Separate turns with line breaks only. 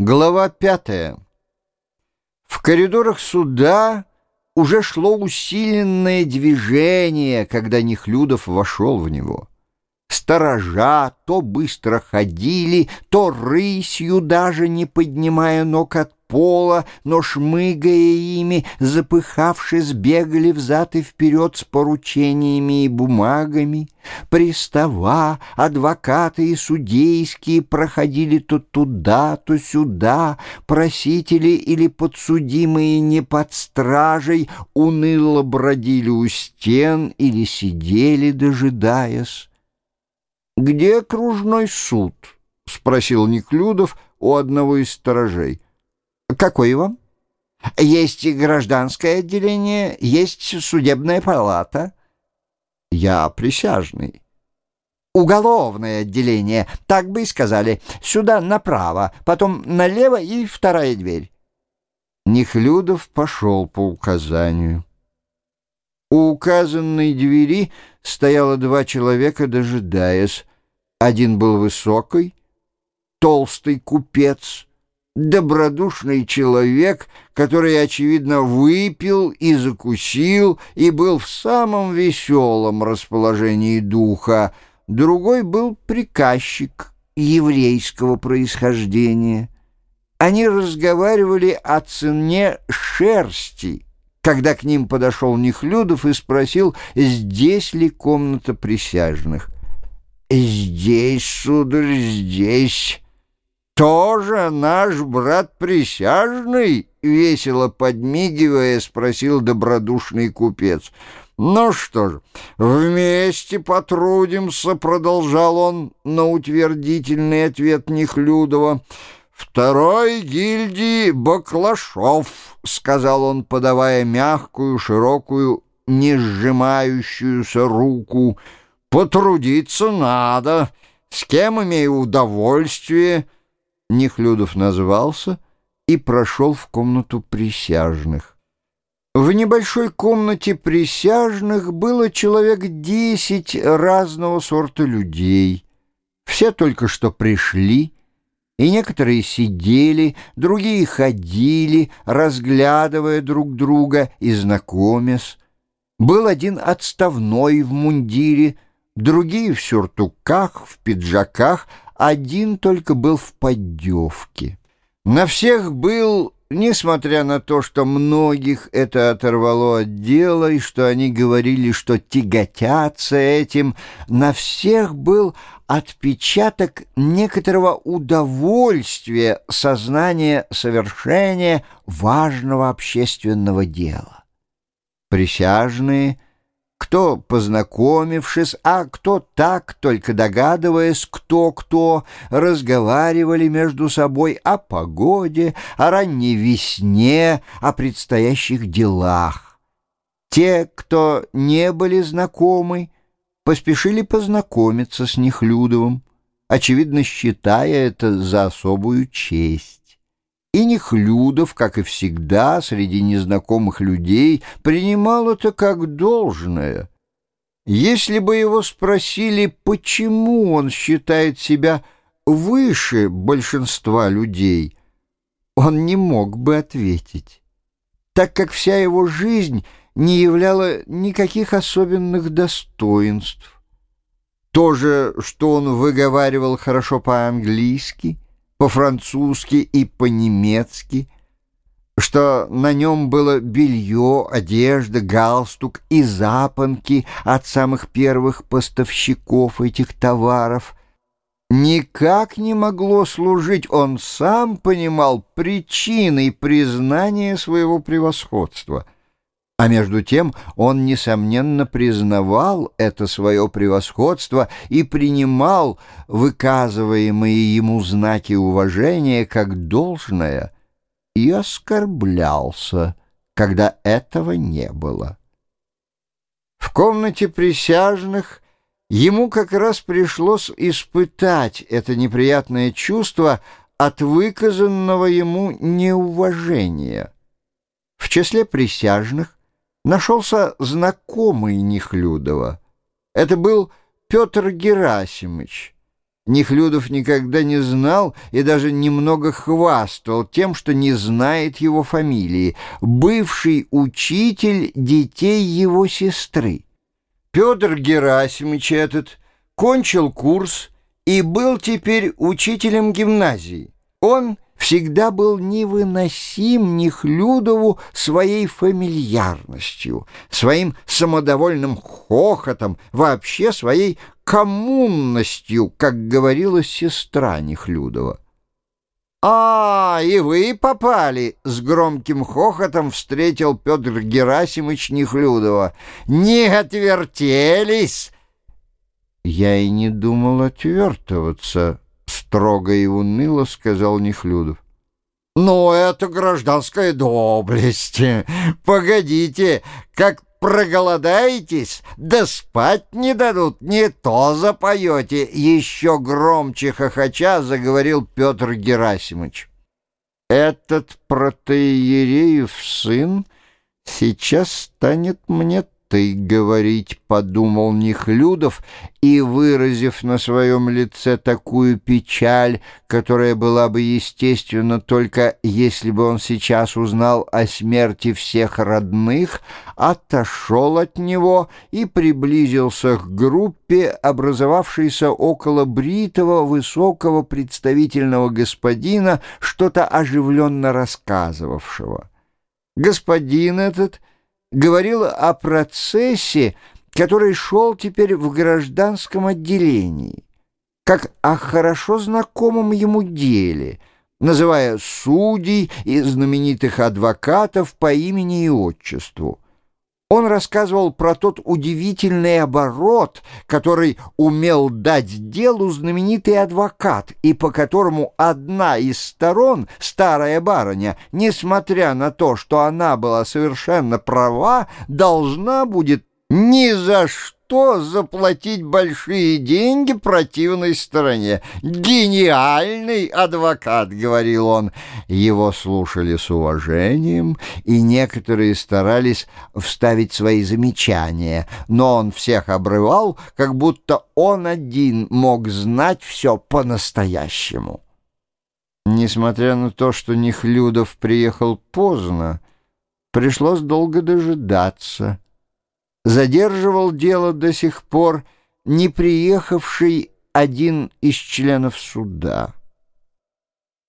Глава пятая. В коридорах суда уже шло усиленное движение, когда Нехлюдов вошел в него. Сторожа то быстро ходили, то рысью, даже не поднимая ног от пола, но, шмыгая ими, запыхавшись, бегали взад и вперед с поручениями и бумагами. Пристава, адвокаты и судейские проходили то туда, то сюда, просители или подсудимые не под стражей уныло бродили у стен или сидели, дожидаясь. «Где окружной суд?» — спросил Неклюдов у одного из сторожей. Какой вам? Есть гражданское отделение, есть судебная палата. Я присяжный. Уголовное отделение, так бы и сказали. Сюда направо, потом налево и вторая дверь. Нехлюдов пошел по указанию. У указанной двери стояло два человека, дожидаясь. Один был высокий, толстый купец — добродушный человек, который, очевидно, выпил и закусил и был в самом веселом расположении духа. Другой был приказчик еврейского происхождения. Они разговаривали о цене шерсти, когда к ним подошел Нехлюдов и спросил, здесь ли комната присяжных. «Здесь, сударь, здесь» тоже наш брат присяжный?» — весело подмигивая, спросил добродушный купец. «Ну что ж, вместе потрудимся», — продолжал он на утвердительный ответ Нехлюдова. «Второй гильдии Баклашов», — сказал он, подавая мягкую, широкую, не сжимающуюся руку. «Потрудиться надо. С кем имею удовольствие?» Нехлюдов назвался и прошел в комнату присяжных. В небольшой комнате присяжных было человек десять разного сорта людей. Все только что пришли, и некоторые сидели, другие ходили, разглядывая друг друга и знакомясь. Был один отставной в мундире, другие в сюртуках, в пиджаках, один только был в поддевке. На всех был, несмотря на то, что многих это оторвало от дела, и что они говорили, что тяготятся этим, на всех был отпечаток некоторого удовольствия сознания совершения важного общественного дела. Присяжные — кто познакомившись, а кто так, только догадываясь, кто-кто, разговаривали между собой о погоде, о ранней весне, о предстоящих делах. Те, кто не были знакомы, поспешили познакомиться с Нехлюдовым, очевидно считая это за особую честь. И Нехлюдов, как и всегда, среди незнакомых людей, принимал это как должное. Если бы его спросили, почему он считает себя выше большинства людей, он не мог бы ответить, так как вся его жизнь не являла никаких особенных достоинств. То же, что он выговаривал хорошо по-английски — по-французски и по-немецки, что на нем было белье, одежда, галстук и запонки от самых первых поставщиков этих товаров, никак не могло служить, он сам понимал, причиной признания своего превосходства — а между тем он, несомненно, признавал это свое превосходство и принимал выказываемые ему знаки уважения как должное и оскорблялся, когда этого не было. В комнате присяжных ему как раз пришлось испытать это неприятное чувство от выказанного ему неуважения. В числе присяжных нашелся знакомый Нехлюдова. Это был Петр Герасимович, Нехлюдов никогда не знал и даже немного хвастал тем, что не знает его фамилии, бывший учитель детей его сестры. Петр Герасимович этот кончил курс и был теперь учителем гимназии. Он всегда был невыносим Нехлюдову своей фамильярностью, своим самодовольным хохотом, вообще своей коммунностью, как говорила сестра Нехлюдова. «А, и вы попали!» — с громким хохотом встретил Петр Герасимович Нехлюдова. «Не отвертелись!» «Я и не думал отвертываться», строго и уныло сказал Нехлюдов. «Ну, это гражданская доблесть. Погодите, как проголодаетесь, да спать не дадут, не то запоете!» Еще громче хохоча заговорил Петр Герасимович. «Этот протеереев сын сейчас станет мне ты говорить, — подумал Нехлюдов, и, выразив на своем лице такую печаль, которая была бы естественна только если бы он сейчас узнал о смерти всех родных, отошел от него и приблизился к группе, образовавшейся около бритого, высокого представительного господина, что-то оживленно рассказывавшего. Господин этот — говорила о процессе, который шел теперь в гражданском отделении, как о хорошо знакомом ему деле, называя судей и знаменитых адвокатов по имени и отчеству. Он рассказывал про тот удивительный оборот, который умел дать делу знаменитый адвокат, и по которому одна из сторон, старая барыня, несмотря на то, что она была совершенно права, должна будет ни за что что заплатить большие деньги противной стороне. «Гениальный адвокат», — говорил он. Его слушали с уважением, и некоторые старались вставить свои замечания, но он всех обрывал, как будто он один мог знать все по-настоящему. Несмотря на то, что Нехлюдов приехал поздно, пришлось долго дожидаться — задерживал дело до сих пор не приехавший один из членов суда.